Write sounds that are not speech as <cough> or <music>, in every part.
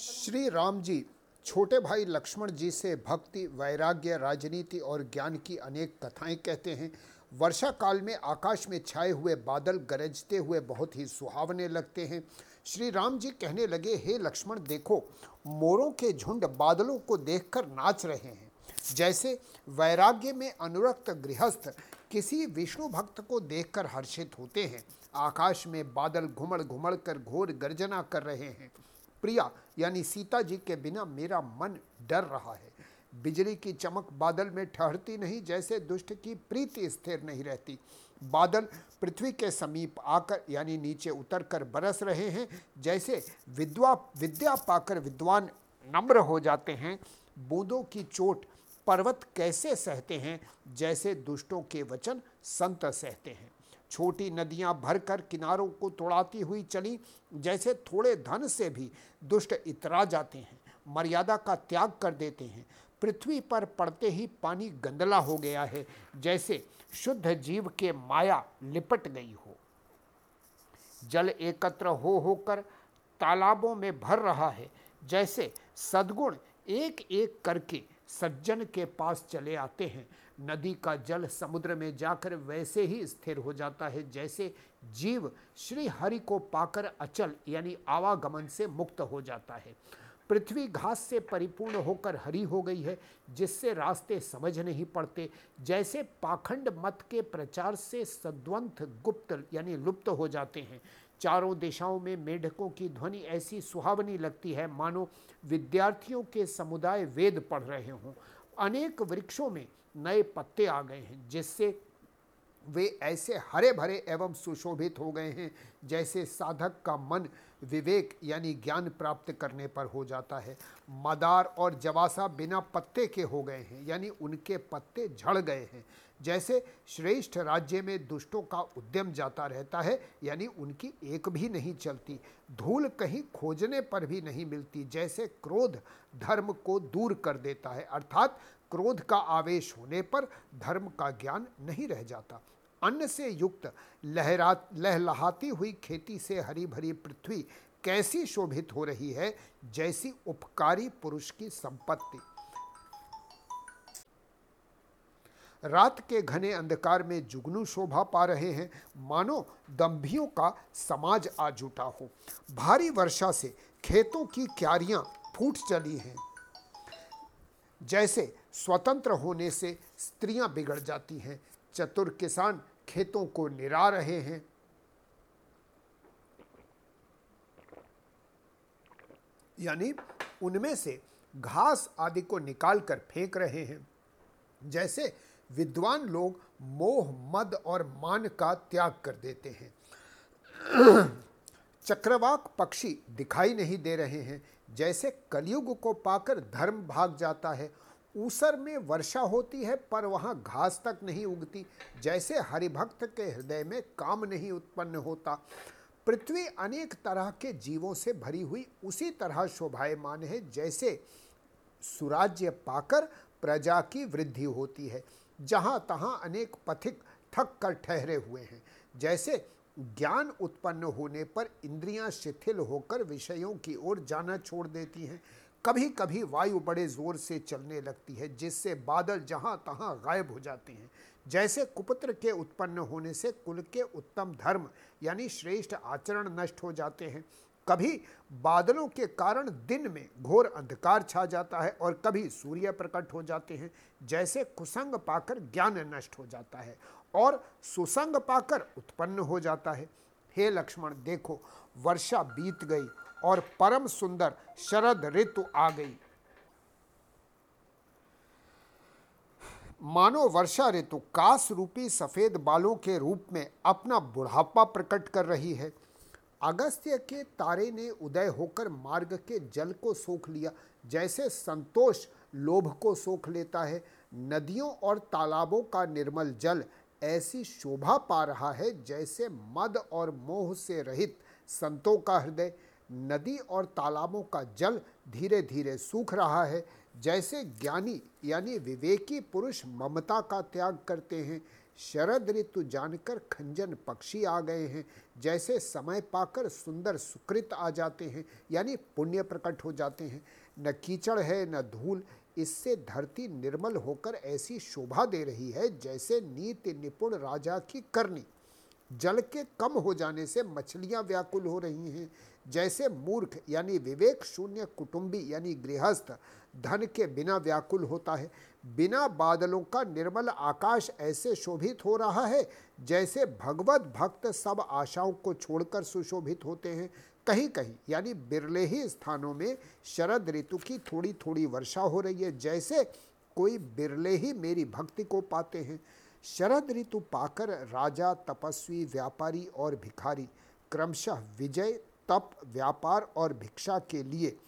श्री राम जी, छोटे भाई लक्ष्मण जी से भक्ति, वैराग्य, राजनीति और ज्ञान की अनेक कथाएँ कहते हैं। वर्षा काल में आकाश में छाए हुए बादल गरजते हुए बहुत ही सुहावने लगते हैं। श्री राम जी कहने लगे, हे लक्ष्मण, देखो, मोरों के झुंड बादलों को देखकर नाच रहे हैं। जैसे वैराग्य में अनुरक्त गृहस्थ किसी विष्णु भक्त को देखकर हर्षित होते हैं। आकाश में बादल घुमड़ घुमड़ कर घोर गर्जना कर रहे हैं। प्रिया, यानी सीता जी के बिना मेरा मन डर रहा है। बिजली की चमक बादल में ठहरती नहीं, जैसे दुष्ट की प्रीति स्थिर नहीं रहती। बादल पृथ्वी के समीप आकर, यानी नीचे उतर कर बरस रहे हैं, जैसे विद्वा, विद्या पाकर विद्वान नम्र हो जाते हैं। बूंदों की चोट पर्वत कैसे सहते हैं, जैसे दुष्टों के वचन संत सहते हैं। छोटी नदियाँ भरकर किनारों को तोड़ाती हुई चली, जैसे थोड़े धन से भी दुष्ट इतरा जाते हैं, मर्यादा का त्याग कर देते हैं। पृथ्वी पर पड़ते ही पानी गंदला हो गया है, जैसे शुद्ध जीव के माया लिपट गई हो। जल एकत्र हो होकर तालाबों में भर रहा है, जैसे सद्गुण एक एक करके सज्जन के पास चले आते हैं। नदी का जल समुद्र में जाकर वैसे ही स्थिर हो जाता है, जैसे जीव श्री हरि को पाकर अचल, यानी आवागमन से मुक्त हो जाता है। पृथ्वी घास से परिपूर्ण होकर हरी हो गई है, जिससे रास्ते समझ नहीं पड़ते। जैसे पाखंड मत के प्रचार से सद्वंथ गुप्त, यानी लुप्त हो जाते हैं। चारों दिशाओं में मेढकों की ध्वनि ऐसी सुहावनी लगती है, मानो विद्यार्थियों के समुदाय वेद पढ़ रहे हों। अनेक वृक्षों में नए पत्ते आ गए हैं, जिससे वे ऐसे हरे भरे एवं सुशोभित हो गए हैं, जैसे साधक का मन विवेक यानी ज्ञान प्राप्त करने पर हो जाता है। मदार और जवासा बिना पत्ते के हो गए हैं, यानी उनके पत्ते झड़ गए हैं। जैसे श्रेष्ठ राज्य में दुष्टों का उद्यम जाता रहता है, यानी उनकी एक भी नहीं चलती। धूल कहीं खोजने पर भी नहीं मिलती, जैसे क्रोध धर्म को दूर कर देता है। अर्थात क्रोध का आवेश होने पर धर्म का ज्ञान नहीं रह जाता। अन्न से युक्त लहरा, लहलहाती हुई खेती से हरी भरी पृथ्वी कैसी शोभित हो रही है, जैसी उपकारी पुरुष की संपत्ति। रात के घने अंधकार में जुगनू शोभा पा रहे हैं। मानो दम्भियों का समाज आ जुटा हो। भारी वर्षा से खेतों की क्यारियाँ फूट चली हैं। जैसे स्वतंत्र होने से स्त्रियाँ बिगड़ जाती हैं, चतुर किसान खेतों को निरा रहे हैं। यानी उनमें से घास आदि को निकाल कर फेंक रहे हैं। जैसे विद्वान लोग मोह, मद और मान का त्याग कर देते हैं। <clears throat> चक्रवाक पक्षी दिखाई नहीं दे रहे हैं। जैसे कलयुग को पाकर धर्म भाग जाता है ऊसर में वर्षा होती है, पर वहाँ घास तक नहीं उगती। जैसे हरिभक्त के हृदय में काम नहीं उत्पन्न होता। पृथ्वी अनेक तरह के जीवों से भरी हुई उसी तरह शोभायमान है, जैसे सुराज्य पाकर प्रजा की वृद्धि होती है, जहाँ तहाँ अनेक पथिक थक कर ठहरे हुए हैं। जैसे ज्ञान उत्पन्न होने पर इंद्रियाँ शिथिल होकर विषयों की ओर जाना छोड़ देती हैं कभी कभी वायु बड़े ज़ोर से चलने लगती है, जिससे बादल जहाँ तहाँ गायब हो जाते हैं। जैसे कुपुत्र के उत्पन्न होने से कुल के उत्तम धर्म, यानी श्रेष्ठ आचरण नष्ट हो जाते हैं। कभी बादलों के कारण दिन में घोर अंधकार छा जाता है और कभी सूर्य प्रकट हो जाते हैं, जैसे कुसंग पाकर ज्ञान नष्ट हो जाता है और सुसंग पाकर उत्पन्न हो जाता है। हे लक्ष्मण, देखो, वर्षा बीत गई और परम सुंदर शरद ऋतु आ गई। मानो वर्षा ऋतु कास रूपी सफ़ेद बालों के रूप में अपना बुढ़ापा प्रकट कर रही है। अगस्त्य के तारे ने उदय होकर मार्ग के जल को सोख लिया। जैसे संतोष लोभ को सोख लेता है, नदियों और तालाबों का निर्मल जल ऐसी शोभा पा रहा है जैसे मद और मोह से रहित संतों का हृदय। नदी और तालाबों का जल धीरे धीरे सूख रहा है, जैसे ज्ञानी यानी विवेकी पुरुष ममता का त्याग करते हैं। शरद ऋतु जानकर खंजन पक्षी आ गए हैं, जैसे समय पाकर सुंदर सुकृत आ जाते हैं, यानी पुण्य प्रकट हो जाते हैं। न कीचड़ है, न धूल, इससे धरती निर्मल होकर ऐसी शोभा दे रही है, जैसे नीति निपुण राजा की करनी। जल के कम हो जाने से मछलियाँ व्याकुल हो रही हैं। जैसे मूर्ख यानी विवेक शून्य कुटुंबी यानी गृहस्थ धन के बिना व्याकुल होता है। बिना बादलों का निर्मल आकाश ऐसे शोभित हो रहा है जैसे भगवत भक्त सब आशाओं को छोड़कर सुशोभित होते हैं। कहीं कहीं यानी बिरले ही स्थानों में शरद ऋतु की थोड़ी थोड़ी वर्षा हो रही है जैसे कोई बिरले ही मेरी भक्ति को पाते हैं। शरद ऋतु पाकर राजा, तपस्वी, व्यापारी और भिखारी, क्रमशः विजय, तप, व्यापार और भिक्षा के लिए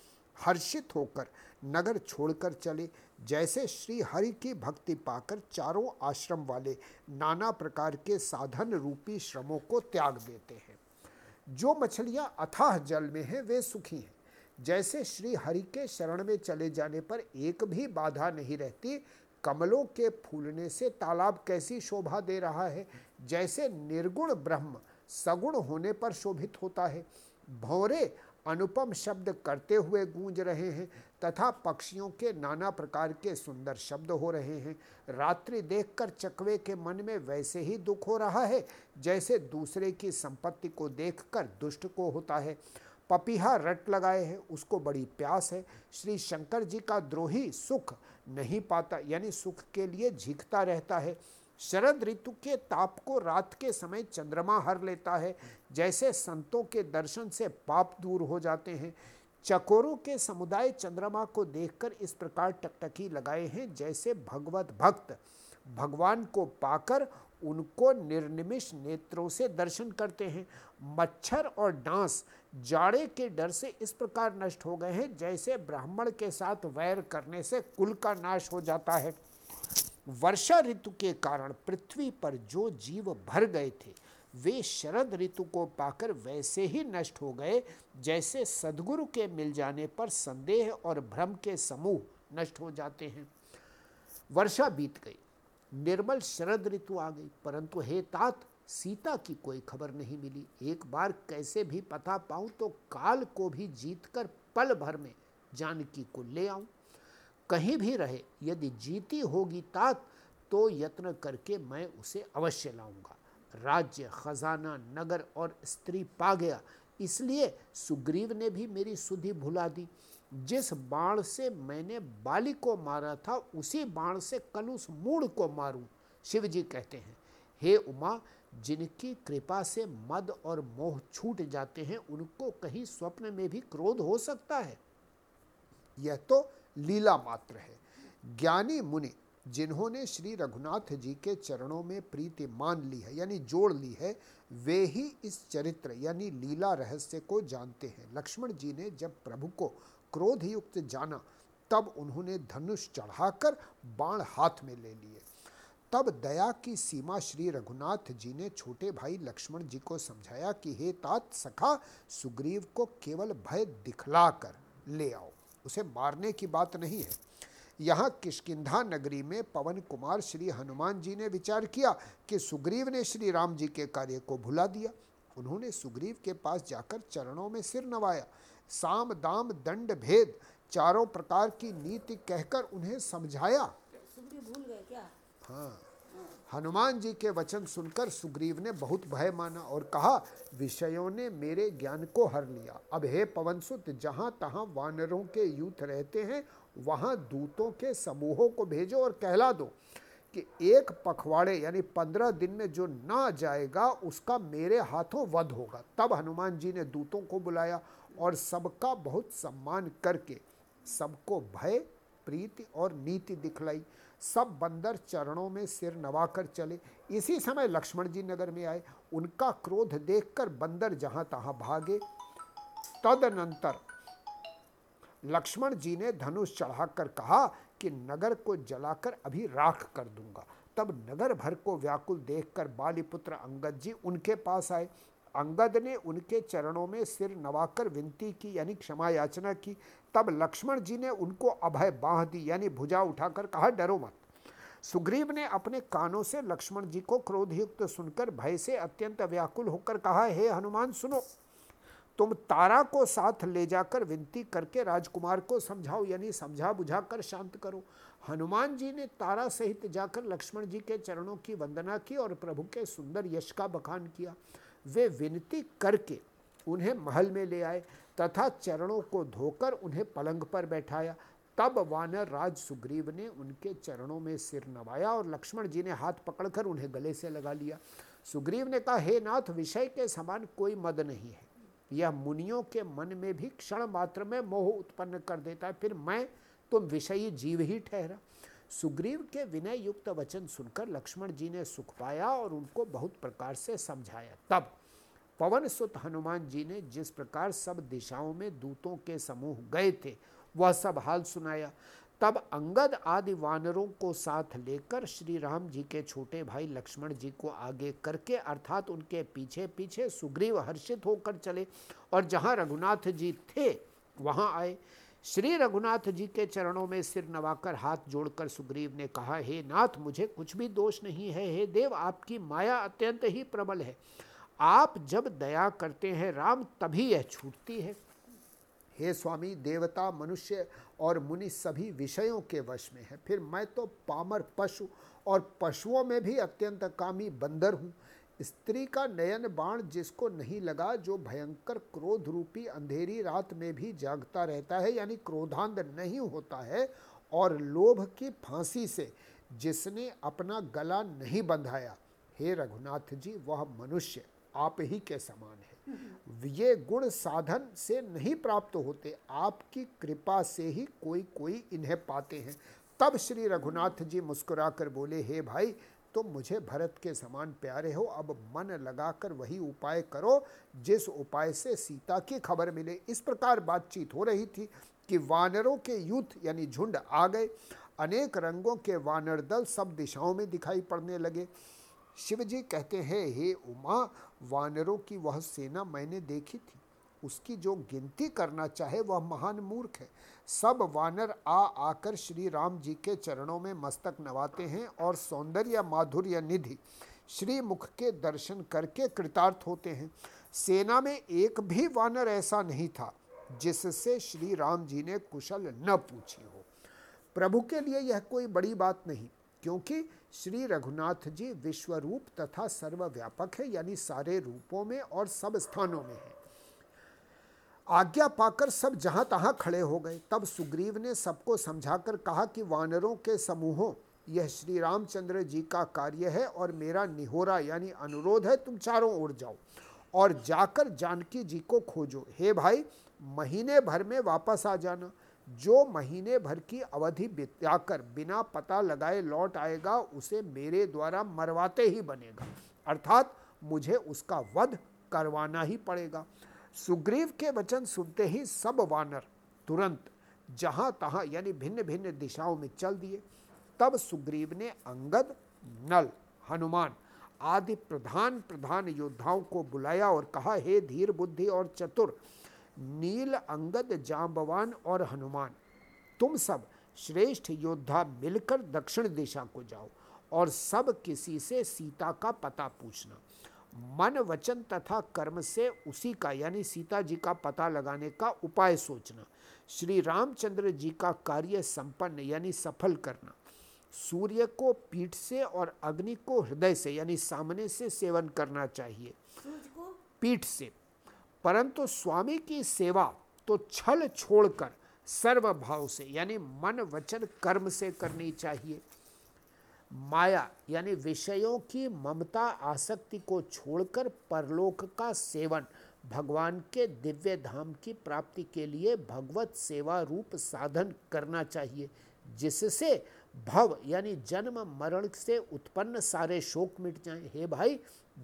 हर्षित होकर नगर छोड़कर चले। जैसे श्री हरि की भक्ति पाकर चारों आश्रम वाले नाना प्रकार के साधन रूपी श्रमों को त्याग देते हैं। जो मछलियाँ अथाह जल में हैं, वे सुखी हैं। जैसे श्री हरि के शरण में चले जाने पर एक भी बाधा नहीं रहती कमलों के फूलने से तालाब कैसी शोभा दे रहा है? जैसे निर्गुण ब्रह्म सगुण होने पर शोभित होता है। भौरे अनुपम शब्द करते हुए गूंज रहे हैं तथा पक्षियों के नाना प्रकार के सुंदर शब्द हो रहे हैं। रात्रि देखकर चकवे के मन में वैसे ही दुख हो रहा है, जैसे दूसरे की संपत्ति को देखकर दुष्ट को होता है। पपीहा रट लगाए हैं, उसको बड़ी प्यास है। श्री शंकर जी का द्रोही सुख नहीं पाता, यानी सुख के लिए झिकता रहता है। शरद ऋतु के ताप को रात के समय चंद्रमा हर लेता है। जैसे संतों के दर्शन से पाप दूर हो जाते हैं। चकोरों के समुदाय चंद्रमा को देखकर इस प्रकार टकटकी लगाए हैं, जैसे भगवत भक्त। भगवान को पाकर उनको निर्निमिष नेत्रों से दर्शन करते हैं। मच्छर और डांस जाड़े के डर से इस प्रकार नष्ट हो गए हैं, जैसे ब्राह्मण के साथ वैर करने से कुल का नाश हो जाता है। वर्षा ऋतु के कारण पृथ्वी पर जो जीव भर गए थे, वे शरद ऋतु को पाकर वैसे ही नष्ट हो गए, जैसे सदगुरु के मिल जाने पर संदेह और भ्रम के समूह नष्ट हो जाते हैं। वर्षा बीत गई। निर्मल शरद ऋतु आ गई। परंतु हे तात, सीता की कोई खबर नहीं मिली। एक बार कैसे भी पता पाऊँ तो काल को भी जीतकर पल भर में जानकी को ले आऊँ। कहीं भी रहे, यदि जीती होगी तात तो यत्न करके मैं उसे अवश्य लाऊँगा। राज्य, खजाना, नगर और स्त्री पा गया। इसलिए सुग्रीव ने भी मेरी सुधि भुला दी। जिस बाण से मैंने बाली को मारा था, उसी बाण से कल उस मूड को मारूं, शिव जी कहते हैं। हे उमा, जिनकी कृपा से मद और मोह छूट जाते हैं, उनको कहीं स्वप्न में भी क्रोध हो सकता है? यह तो लीला मात्र है। ज्ञानी मुनि, जिन्होंने श्री रघुनाथ जी के चरणों में प्रीति मान ली है, यानी जोड़ ली है, वे ही इस चरित्र, यानी लीला रहस्य को जानते हैं। लक्ष्मण जी ने जब प्रभु को क्रोध युक्त जाना। तब उन्होंने धनुष चढ़ाकर बाण हाथ में ले लिए। तब दया की सीमा श्री रघुनाथ जी ने छोटे भाई लक्ष्मण जी को समझाया कि, हे तात सखा, सुग्रीव को केवल भय दिखलाकर ले आओ। उसे मारने की बात नहीं है। यहाँ किशकिंधा नगरी में पवन कुमार श्री हनुमान जी ने विचार किया कि सुग्रीव ने श्री राम जी के कार्य को भुला दिया। उन्होंने सुग्रीव के पास जाकर चरणों में सिर नवाया। साम दाम दंड भेद चारों प्रकार की नीति कहकर उन्हें समझाया। भूल गए क्या? हाँ। हनुमान जी के वचन सुनकर सुग्रीव ने बहुत भय माना और कहा विषयों ने मेरे ज्ञान को हर लिया। अब हे पवनसुत जहाँ तहाँ वानरों के यूथ रहते हैं वहाँ दूतों के समूहों को भेजो और कहला दो कि एक पखवाड़े यानी पंद्रह दिन में जो ना जाएगा उसका मेरे हाथों वध होगा। तब हनुमान जी ने दूतों को बुलाया और सबका बहुत सम्मान करके सबको भय, प्रीति और नीति दिखलाई। सब बंदर चरणों में सिर नवाकर चले। इसी समय लक्ष्मण जी नगर में आए। उनका क्रोध देखकर बंदर जहाँ तहां भागे। तदनंतर लक्ष्मण जी ने धनुष चढ़ाकर कहा कि नगर को जलाकर अभी राख कर दूँगा। तब नगर भर को व्याकुल देखकर बालीपुत्र अंगद जी उनके पास आए। अंगद ने उनके चरणों में सिर नवाकर विनती की, यानी क्षमा याचना की। तब लक्ष्मण जी ने उनको अभय बाह दी, यानी भुजा उठाकर कहा, डरो मत। सुग्रीव ने अपने कानों से लक्ष्मण जी को क्रोधयुक्त सुनकर भय से अत्यंत व्याकुल होकर कहा, हे हनुमान, सुनो। तुम तारा को साथ ले जाकर विनती करके राजकुमार को समझाओ, यानी समझा बुझा कर शांत करो। हनुमान जी ने तारा सहित जाकर लक्ष्मण जी के चरणों की वंदना की और प्रभु के सुंदर यश का बखान किया। वे विनती करके उन्हें महल में ले आए, तथा चरणों को धोकर उन्हें पलंग पर बैठाया। तब वानर राज सुग्रीव ने उनके चरणों में सिर नवाया और लक्ष्मण जी ने हाथ पकड़कर उन्हें गले से लगा लिया। सुग्रीव ने कहा, हे नाथ, विषय के समान कोई मद नहीं है। यह मुनियों के मन में भी क्षण मात्र में मोह उत्पन्न कर देता है, फिर मैं तुम विषयी जीव ही ठहरा। सुग्रीव के विनय युक्त वचन सुनकर लक्ष्मण जी ने सुख पाया और उनको बहुत प्रकार से समझाया। तब पवन सुत हनुमान जी ने जिस प्रकार सब दिशाओं में दूतों के समूह गए थे, वह सब हाल सुनाया। तब अंगद आदि वानरों को साथ लेकर श्री राम जी के छोटे भाई लक्ष्मण जी को आगे करके अर्थात उनके पीछे पीछे सुग्रीव हर्षित होकर चले और जहाँ रघुनाथ जी थे, वहाँ आए। श्री रघुनाथ जी के चरणों में सिर नवाकर हाथ जोड़कर सुग्रीव ने कहा, हे नाथ, मुझे कुछ भी दोष नहीं है, हे देव, आपकी माया अत्यंत ही प्रबल है। आप जब दया करते हैं, राम तभी यह छूटती है। हे स्वामी, देवता, मनुष्य और मुनि सभी विषयों के वश में है। फिर मैं तो पामर पशु और पशुओं में भी अत्यंत कामी बंदर हूँ। स्त्री का नयन बाण जिसको नहीं लगा, जो भयंकर क्रोध रूपी अंधेरी रात में भी जागता रहता है, यानी क्रोधांध नहीं होता है, और लोभ की फांसी से जिसने अपना गला नहीं बंधाया। हे रघुनाथ जी वह मनुष्य आप ही के समान है। ये गुण साधन से नहीं प्राप्त होते, आपकी कृपा से ही कोई कोई इन्हें पाते हैं। तब श्री रघुनाथ जी मुस्कुराकर बोले, हे भाई तुम मुझे भरत के समान प्यारे हो, अब मन लगाकर वही उपाय करो, जिस उपाय से सीता की खबर मिले। इस प्रकार बातचीत हो रही थी कि वानरों के युद्ध यानी झुंड आ गए। अनेक रंगों के वानर दल सब दिशाओं में दिखाई पड़ने लगे। शिव जी कहते हैं, हे उमा, वानरों की वह सेना मैंने देखी थी। उसकी जो गिनती करना चाहे वह महान मूर्ख है। सब वानर आ आकर श्री राम जी के चरणों में मस्तक नवाते हैं और सौंदर्य माधुर्य निधि श्री मुख के दर्शन करके कृतार्थ होते हैं। सेना में एक भी वानर ऐसा नहीं था, जिससे श्री राम जी ने कुशल न पूछी हो। प्रभु के लिए यह कोई बड़ी बात नहीं, क्योंकि श्री रघुनाथ जी विश्वरूप तथा सर्वव्यापक है, यानी सारे रूपों में और सब स्थानों में है। आज्ञा पाकर सब जहाँ तहां खड़े हो गए। तब सुग्रीव ने सबको समझाकर कहा कि वानरों के समूहों, यह श्री रामचंद्र जी का कार्य है और मेरा निहोरा यानी अनुरोध है, तुम चारों ओर जाओ और जाकर जानकी जी को खोजो। हे भाई, महीने भर में वापस आ जाना। जो महीने भर की अवधि बिताकर बिना पता लगाए लौट आएगा, उसे मेरे द्वारा मरवाते ही बनेगा। अर्थात मुझे उसका वध करवाना ही पड़ेगा। सुग्रीव के वचन सुनते ही सब वानर तुरंत जहाँ तहां यानी भिन्न भिन्न दिशाओं में चल दिए। तब सुग्रीव ने अंगद, नल, हनुमान आदि प्रधान प्रधान योद्धाओं को बुलाया और कहा, हे धीर बुद्धि और चतुर, नील अंगद जाम्बवान और हनुमान, तुम सब श्रेष्ठ योद्धा मिलकर दक्षिण दिशा को जाओ और सब किसी से सीता का पता पूछना। मन वचन तथा कर्म से उसी का यानी सीता जी का पता लगाने का उपाय सोचना श्री रामचंद्र जी का कार्य संपन्न यानी सफल करना सूर्य को पीठ से और अग्नि को हृदय से यानी सामने से सेवन करना चाहिए। पीठ से। परंतु स्वामी की सेवा तो छल छोड़कर सर्वभाव से यानी मन वचन कर्म से करनी चाहिए। माया, यानी विषयों की ममता आसक्ति को छोड़कर परलोक का सेवन, भगवान के दिव्य धाम की प्राप्ति के लिए भगवत सेवा रूप साधन करना चाहिए, जिससे भव, यानी जन्म मरण से उत्पन्न सारे शोक मिट जाएँ। हे भाई,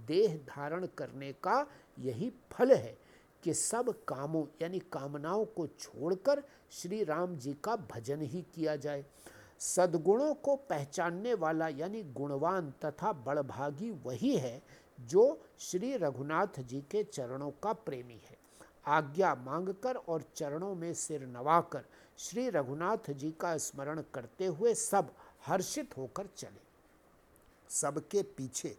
देह धारण करने का यही फल है कि सब कामों, यानी कामनाओं को छोड़कर श्री राम जी का भजन ही किया जाए। सद्गुणों को पहचानने वाला यानी गुणवान तथा बड़भागी वही है जो श्री रघुनाथ जी के चरणों का प्रेमी है। आज्ञा मांगकर और चरणों में सिर नवाकर श्री रघुनाथ जी का स्मरण करते हुए सब हर्षित होकर चले। सबके पीछे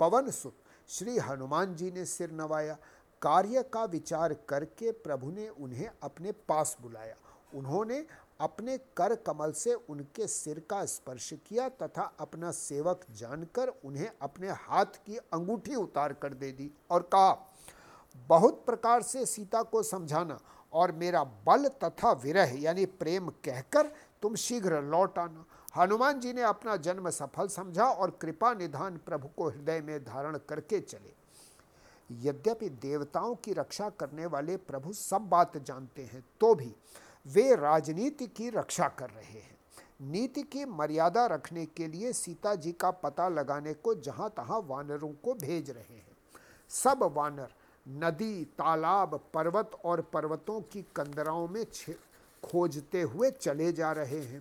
पवन सुत श्री हनुमान जी ने सिर नवाया। कार्य का विचार करके प्रभु ने उन्हें अपने पास बुलाया। उन्होंने अपने कर कमल से उनके सिर का स्पर्श किया तथा अपना सेवक जानकर उन्हें अपने हाथ की अंगूठी उतार कर दे दी और कहा, बहुत प्रकार से सीता को समझाना और मेरा बल तथा विरह यानी प्रेम कहकर तुम शीघ्र लौट आना। हनुमान जी ने अपना जन्म सफल समझा और कृपा निधान प्रभु को हृदय में धारण करके चले। यद्यपि देवताओं की रक्षा करने वाले प्रभु सब बात जानते हैं तो भी वे राजनीति की रक्षा कर रहे हैं। नीति की मर्यादा रखने के लिए सीता जी का पता लगाने को जहाँ तहां वानरों को भेज रहे हैं। सब वानर, नदी, तालाब, पर्वत और पर्वतों की कंदराओं में खोजते हुए चले जा रहे हैं।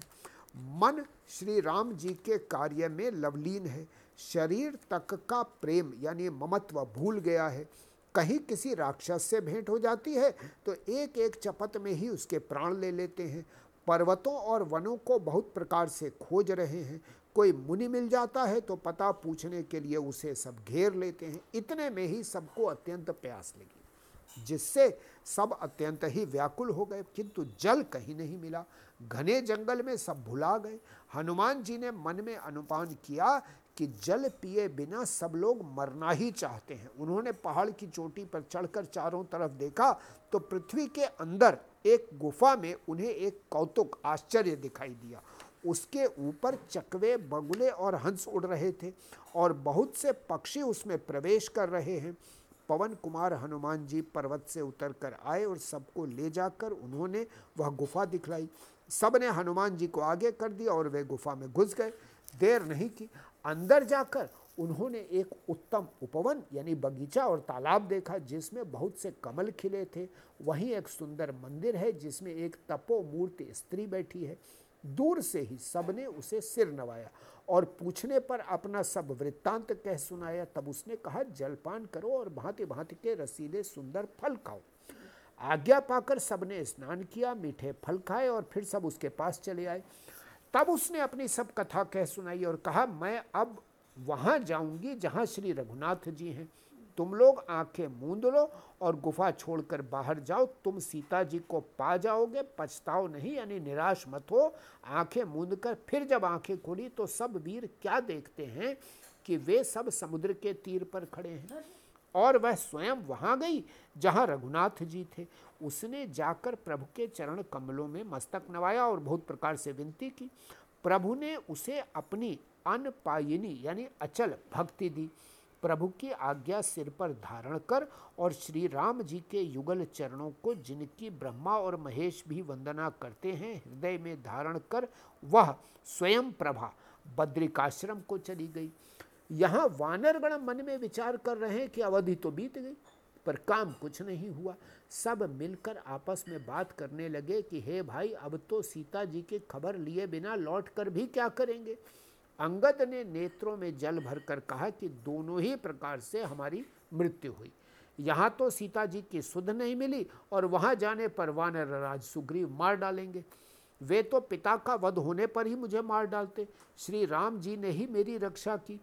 मन श्री राम जी के कार्य में लवलीन है। शरीर तक का प्रेम यानी ममत्व भूल गया है। कहीं किसी राक्षस से भेंट हो जाती है तो एक एक चपत में ही उसके प्राण ले लेते हैं। पर्वतों और वनों को बहुत प्रकार से खोज रहे हैं। कोई मुनि मिल जाता है तो पता पूछने के लिए उसे सब घेर लेते हैं। इतने में ही सबको अत्यंत प्यास लगी, जिससे सब अत्यंत ही व्याकुल हो गए। किंतु जल कहीं नहीं मिला। घने जंगल में सब भुला गए। हनुमान जी ने मन में अनुपान किया कि जल पिए बिना सब लोग मरना ही चाहते हैं। उन्होंने पहाड़ की चोटी पर चढ़कर चारों तरफ़ देखा तो पृथ्वी के अंदर एक गुफा में उन्हें एक कौतुक आश्चर्य दिखाई दिया। उसके ऊपर चकवे, बगुले और हंस उड़ रहे थे और बहुत से पक्षी उसमें प्रवेश कर रहे हैं। पवन कुमार हनुमान जी पर्वत से उतर कर आए और सबको ले जाकर उन्होंने वह गुफा दिखलाई। सबने हनुमान जी को आगे कर दिया और वे गुफा में घुस गए। देर नहीं की। अंदर जाकर उन्होंने एक उत्तम उपवन यानी बगीचा और तालाब देखा, जिसमें बहुत से कमल खिले थे। वहीं एक सुंदर मंदिर है, जिसमें एक तपो मूर्ति स्त्री बैठी है। दूर से ही सबने उसे सिर नवाया और पूछने पर अपना सब वृत्तांत कह सुनाया। तब उसने कहा, जलपान करो और भांति भांति के रसीले सुंदर फल खाओ। आज्ञा पाकर सबने स्नान किया, मीठे फल खाए और फिर सब उसके पास चले आए। तब उसने अपनी सब कथा कह सुनाई और कहा, मैं अब वहाँ जाऊँगी जहाँ श्री रघुनाथ जी हैं। तुम लोग आँखें मूंद लो और गुफा छोड़कर बाहर जाओ। तुम सीता जी को पा जाओगे, पछताओ नहीं, यानी निराश मत हो। आँखें मूंद कर फिर जब आँखें खोली तो सब वीर क्या देखते हैं कि वे सब समुद्र के तीर पर खड़े हैं? और वह स्वयं वहाँ गई, जहाँ रघुनाथ जी थे। उसने जाकर प्रभु के चरण कमलों में मस्तक नवाया और बहुत प्रकार से विनती की। प्रभु ने उसे अपनी अनपायिनी यानी अचल भक्ति दी। प्रभु की आज्ञा सिर पर धारण कर और श्री राम जी के युगल चरणों को जिनकी ब्रह्मा और महेश भी वंदना करते हैं, हृदय में धारण कर वह स्वयं प्रभा बद्रिकाश्रम को चली गई। यहाँ वानर वानरगण मन में विचार कर रहे हैं कि अवधि तो बीत गई, पर काम कुछ नहीं हुआ। सब मिलकर आपस में बात करने लगे कि, हे भाई, अब तो सीता जी की खबर लिए बिना लौट कर भी क्या करेंगे? अंगद ने नेत्रों में जल भरकर कहा कि, दोनों ही प्रकार से हमारी मृत्यु हुई। यहाँ तो सीता जी की सुध नहीं मिली और वहाँ जाने पर वानर राज सुग्रीव मार डालेंगे। वे तो पिता का वध होने पर ही मुझे मार डालते। श्री राम जी ने ही मेरी रक्षा की।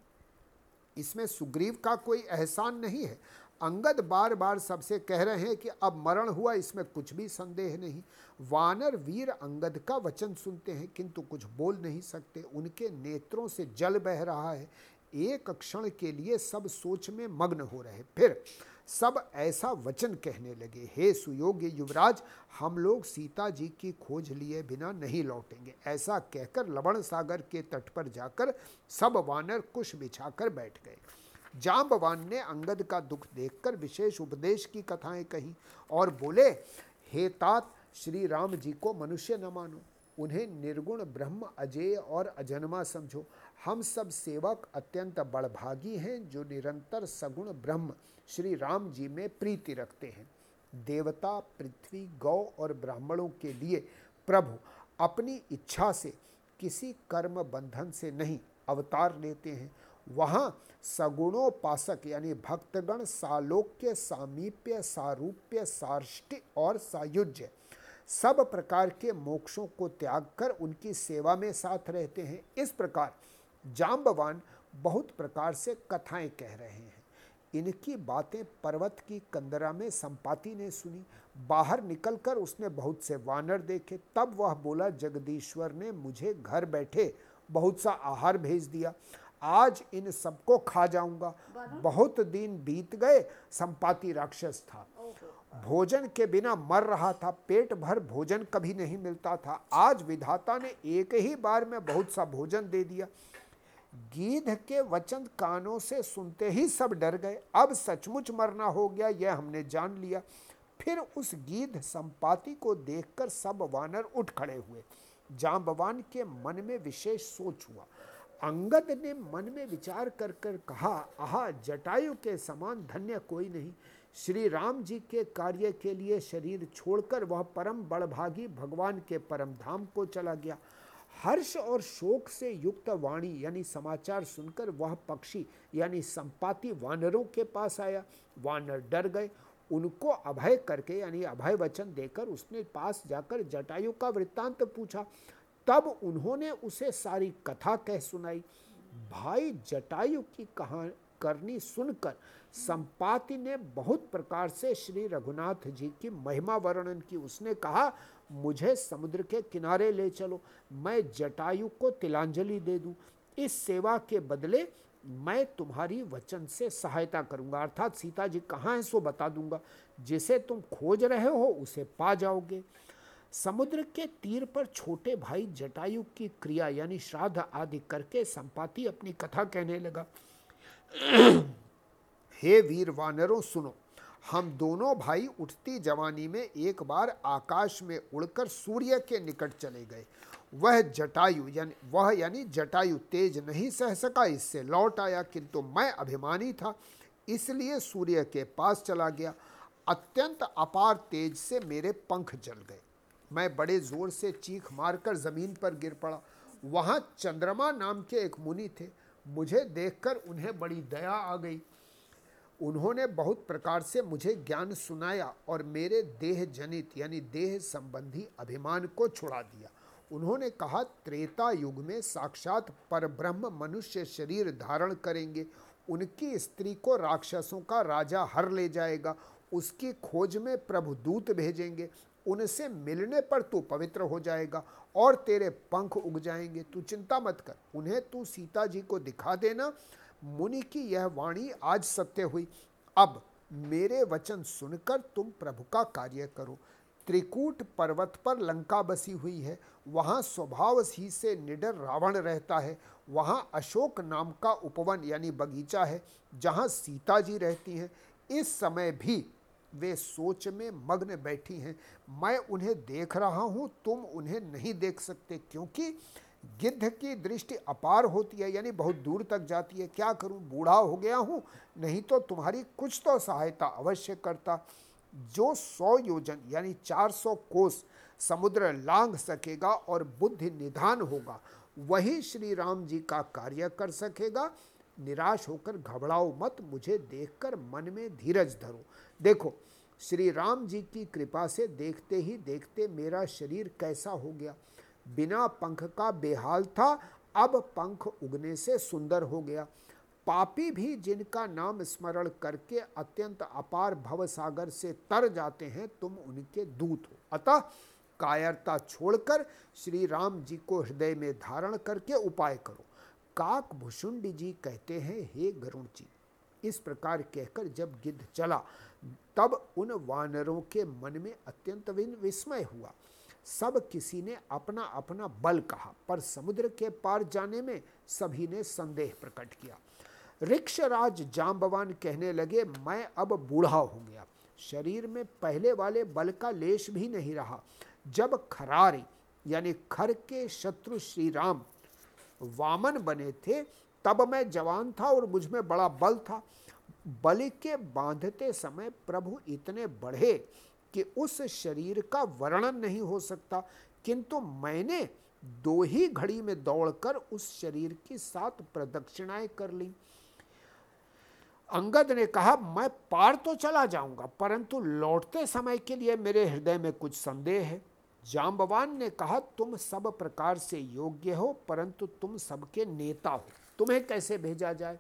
इसमें सुग्रीव का कोई एहसान नहीं है। अंगद बार बार सबसे कह रहे हैं कि अब मरण हुआ, इसमें कुछ भी संदेह नहीं। वानर वीर अंगद का वचन सुनते हैं, किंतु कुछ बोल नहीं सकते। उनके नेत्रों से जल बह रहा है। एक क्षण के लिए सब सोच में मग्न हो रहे। फिर सब ऐसा वचन कहने लगे, हे सुयोग्य युवराज, हम लोग सीता जी की खोज लिए बिना नहीं लौटेंगे। ऐसा कहकर लवण सागर के तट पर जाकर सब वानर कुश बिछाकर बैठ गए। जाम्बवान ने अंगद का दुख देखकर विशेष उपदेश की कथाएँ कही और बोले, हे तात, श्री राम जी को मनुष्य न मानो। उन्हें निर्गुण ब्रह्म, अजय और अजन्मा समझो। हम सब सेवक अत्यंत बड़भागी हैं, जो निरंतर सगुण ब्रह्म श्री राम जी में प्रीति रखते हैं। देवता, पृथ्वी, गौ और ब्राह्मणों के लिए प्रभु अपनी इच्छा से किसी कर्म बंधन से नहीं अवतार लेते हैं। वहाँ सगुणोपासक यानी भक्तगण सालोक्य, सामीप्य, सारूप्य, सार्ष्टि और सायुज्य सब प्रकार के मोक्षों को त्याग कर उनकी सेवा में साथ रहते हैं। इस प्रकार जाम्बवान बहुत प्रकार से कथाएँ कह रहे हैं। इनकी बातें पर्वत की कंदरा में संपाति ने सुनी। बाहर निकलकर उसने बहुत से वानर देखे। तब वह बोला जगदीश्वर ने मुझे घर बैठे बहुत सा आहार भेज दिया। आज इन सबको खा जाऊँगा। बहुत दिन बीत गए संपाति राक्षस था। भोजन के बिना मर रहा था। पेट भर भोजन कभी नहीं मिलता था। आज विधाता ने एक ही बार में बहुत सा भोजन दे दिया। गीध के वचन कानों से सुनते ही सब डर गए। अब सचमुच मरना हो गया, यह हमने जान लिया। फिर उस गीध संपाति को देखकर सब वानर उठ खड़े हुए। जाम्बवान के मन में विशेष सोच हुआ। अंगद ने मन में विचार कर कर कहा, आहा, जटायु के समान धन्य कोई नहीं। श्री राम जी के कार्य के लिए शरीर छोड़कर वह परम बड़भागी भगवान के परम धाम को चला गया। हर्ष और शोक से युक्त वाणी यानी समाचार सुनकर वह पक्षी यानी संपाति वानरों के पास आया। वानर डर गए। उनको अभय करके यानी अभय वचन देकर उसने पास जाकर जटायु का वृत्तांत पूछा। तब उन्होंने उसे सारी कथा कह सुनाई। भाई, जटायु की कहा, करनी सुनकर संपाति ने बहुत प्रकार से श्री रघुनाथ जी की महिमा वर्णन की। उसने कहा मुझे समुद्र के किनारे ले चलो, मैं जटायु को तिलांजलि दे दूँ। इस सेवा के बदले मैं तुम्हारी वचन से सहायता करूँगा। अर्थात सीता जी कहाँ हैं सो बता दूँगा। जिसे तुम खोज रहे हो, उसे पा जाओगे। समुद्र के तीर पर छोटे भाई जटायु की क्रिया, यानी श्राद्ध आदि करके संपाति अपनी कथा कहने लगा। <clears throat> हे वीर वानरों सुनो। हम दोनों भाई उठती जवानी में एक बार आकाश में उड़कर सूर्य के निकट चले गए। वह जटायु यानी, वह यानी जटायु तेज नहीं सह सका, इससे लौट आया, किंतु मैं अभिमानी था, इसलिए सूर्य के पास चला गया। अत्यंत अपार तेज से मेरे पंख जल गए। मैं बड़े ज़ोर से चीख मारकर ज़मीन पर गिर पड़ा। वहाँ चंद्रमा नाम के एक मुनि थे। मुझे देखकर उन्हें बड़ी दया आ गई। उन्होंने बहुत प्रकार से मुझे ज्ञान सुनाया और मेरे देह जनित यानी देह संबंधी अभिमान को छुड़ा दिया। उन्होंने कहा, त्रेता युग में साक्षात परब्रह्म मनुष्य शरीर धारण करेंगे। उनकी स्त्री को राक्षसों का राजा हर ले जाएगा। उसकी खोज में प्रभु दूत भेजेंगे। उनसे मिलने पर तू पवित्र हो जाएगा और तेरे पंख उग जाएँगे। तू चिंता मत कर। उन्हें तू सीता जी को दिखा देना। मुनि की यह वाणी आज सत्य हुई। अब मेरे वचन सुनकर तुम प्रभु का कार्य करो। त्रिकूट पर्वत पर लंका बसी हुई है। वहाँ स्वभाव ही से निडर रावण रहता है। वहाँ अशोक नाम का उपवन यानी बगीचा है, जहाँ सीता जी रहती हैं। इस समय भी वे सोच में मग्न बैठी हैं। मैं उन्हें देख रहा हूँ, तुम उन्हें नहीं देख सकते, क्योंकि गिद्ध की दृष्टि अपार होती है, यानी बहुत दूर तक जाती है। क्या करूँ? बूढ़ा हो गया हूँ, नहीं तो तुम्हारी कुछ तो सहायता अवश्य करता। जो सौ योजन, यानी चार सौ कोस समुद्र लांग सकेगा और बुद्धि निधान होगा, वही श्री राम जी का कार्य कर सकेगा। निराश होकर घबराओ मत, मुझे देखकर मन में धीरज धरो। देखो, श्री राम जी की कृपा से देखते ही देखते मेरा शरीर कैसा हो गया। बिना पंख का बेहाल था, अब पंख उगने से सुंदर हो गया। पापी भी जिनका नाम स्मरण करके अत्यंत अपार भव सागर से तर जाते हैं, तुम उनके दूत हो। अतः कायरता छोड़कर श्री राम जी को हृदय में धारण करके उपाय करो। काक भुषुंडी जी कहते हैं, हे गरुण जी। इस प्रकार कहकर जब गिद्ध चला, तब उन वानरों के मन में अत्यंत विस्मय हुआ। सब किसी ने अपना अपना बल कहा, पर समुद्र के पार जाने में सभी ने संदेह प्रकट किया। रिक्षराज जाम्बवान कहने लगे, मैं अब बूढ़ा हो गया। शरीर में पहले वाले बल का लेश भी नहीं रहा। जब खरारी, यानी खर के शत्रु श्री राम, वामन बने थे, तब मैं जवान था और मुझमें बड़ा बल था। बलि के बांधते समय प्रभु इतने बढ़े कि उस शरीर का वर्णन नहीं हो सकता। किंतु मैंने दो ही घड़ी में दौड़कर उस शरीर की सात प्रदक्षिणाएँ कर ली। अंगद ने कहा, मैं पार तो चला जाऊँगा, परंतु लौटते समय के लिए मेरे हृदय में कुछ संदेह है। जाम्बवान ने कहा, तुम सब प्रकार से योग्य हो, परंतु तुम सबके नेता हो। तुम्हें कैसे भेजा जाए?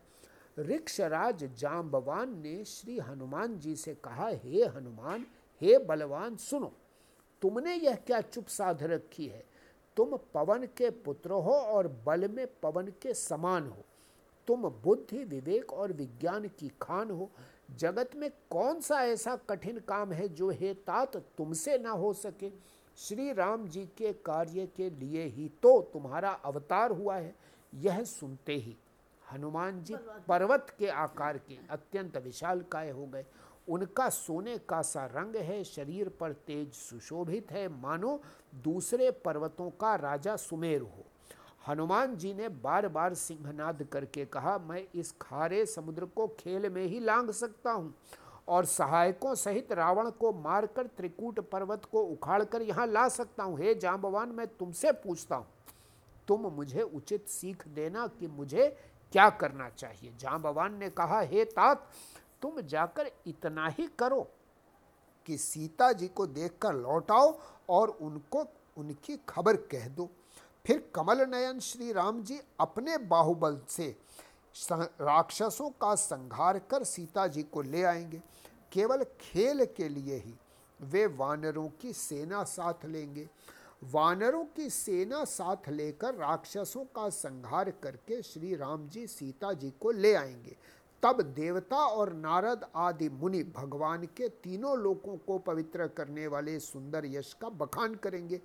रिक्षराज जाम्बवान ने श्री हनुमान जी से कहा, हे हनुमान हे बलवान सुनो तुमने यह क्या चुप साध रखी है? तुम पवन के पुत्र हो और बल में पवन के समान हो। तुम बुद्धि विवेक और विज्ञान की खान हो। जगत में कौन सा ऐसा कठिन काम है जो हे तात तुमसे ना हो सके? श्री राम जी के कार्य के लिए ही तो तुम्हारा अवतार हुआ है। यह सुनते ही हनुमान जी पर्वत के आकार के अत्यंत विशाल काय हो गए उनका सोने का सा रंग है, शरीर पर तेज सुशोभित है। मानो दूसरे पर्वतों का राजा सुमेर हो। हनुमान जी ने बार बार सिंहनाद करके कहा, मैं इस खारे समुद्र को खेल में ही लांग सकता हूँ और सहायकों सहित रावण को मारकर त्रिकूट पर्वत को उखाड़कर यहाँ ला सकता हूँ। हे जाम्बवान मैं तुमसे पूछता हूँ। तुम मुझे उचित सीख देना कि मुझे क्या करना चाहिए? जाम्बवान ने कहा, हे तात तुम जाकर इतना ही करो कि सीता जी को देखकर लौट आओ और उनको, उनकी खबर कह दो। फिर कमल नयन श्री राम जी अपने बाहुबल से राक्षसों का संहार कर सीता जी को ले आएँगे। केवल खेल के लिए ही वे वानरों की सेना साथ लेंगे। वानरों की सेना साथ लेकर राक्षसों का संहार करके श्री राम जी सीता जी को ले आएँगे। तब देवता और नारद आदि मुनि भगवान के तीनों लोकों को पवित्र करने वाले सुंदर यश का बखान करेंगे,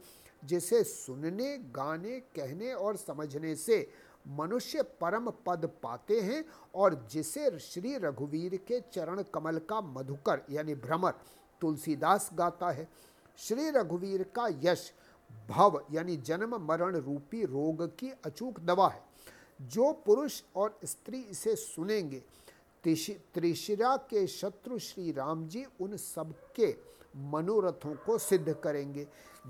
जिसे सुनने, गाने, कहने और समझने से मनुष्य परम पद पाते हैं और जिसे श्री रघुवीर के चरण कमल का मधुकर यानी भ्रमर तुलसीदास गाता है। श्री रघुवीर का यश भव यानी जन्म मरण रूपी रोग की अचूक दवा है। जो पुरुष और स्त्री इसे सुनेंगे त्रिशिरा के शत्रु श्री राम जी उन सबके मनोरथों को सिद्ध करेंगे।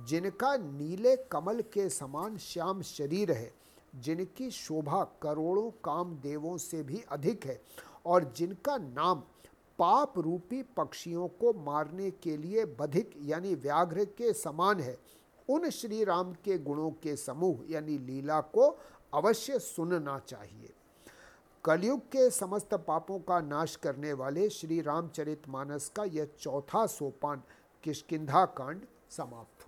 जिनका नीले कमल के समान श्याम शरीर है, जिनकी शोभा करोड़ों काम देवों से भी अधिक है और जिनका नाम पाप रूपी पक्षियों को मारने के लिए बधिक यानी व्याघ्र के समान है, उन श्री राम के गुणों के समूह यानी लीला को अवश्य सुनना चाहिए। कलयुग के समस्त पापों का नाश करने वाले श्री रामचरितमानस का यह चौथा सोपान किष्किंधा कांड समाप्त।